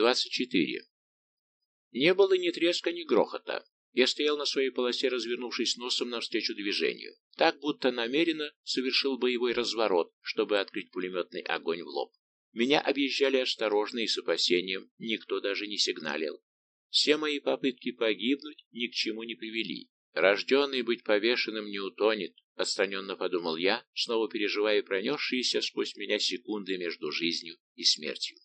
24. Не было ни треска, ни грохота. Я стоял на своей полосе, развернувшись носом навстречу движению, так будто намеренно совершил боевой разворот, чтобы открыть пулеметный огонь в лоб. Меня объезжали осторожно и с опасением, никто даже не сигналил. Все мои попытки погибнуть ни к чему не привели. Рожденный быть повешенным не утонет, отстраненно подумал я, снова переживая пронесшиеся сквозь меня секунды между жизнью и смертью.